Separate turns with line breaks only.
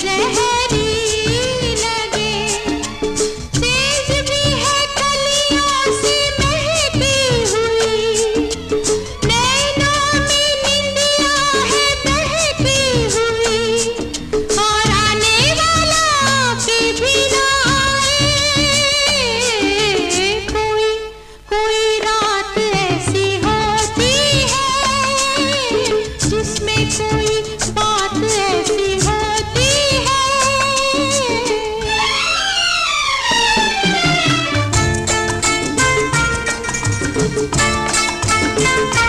जहरी लाई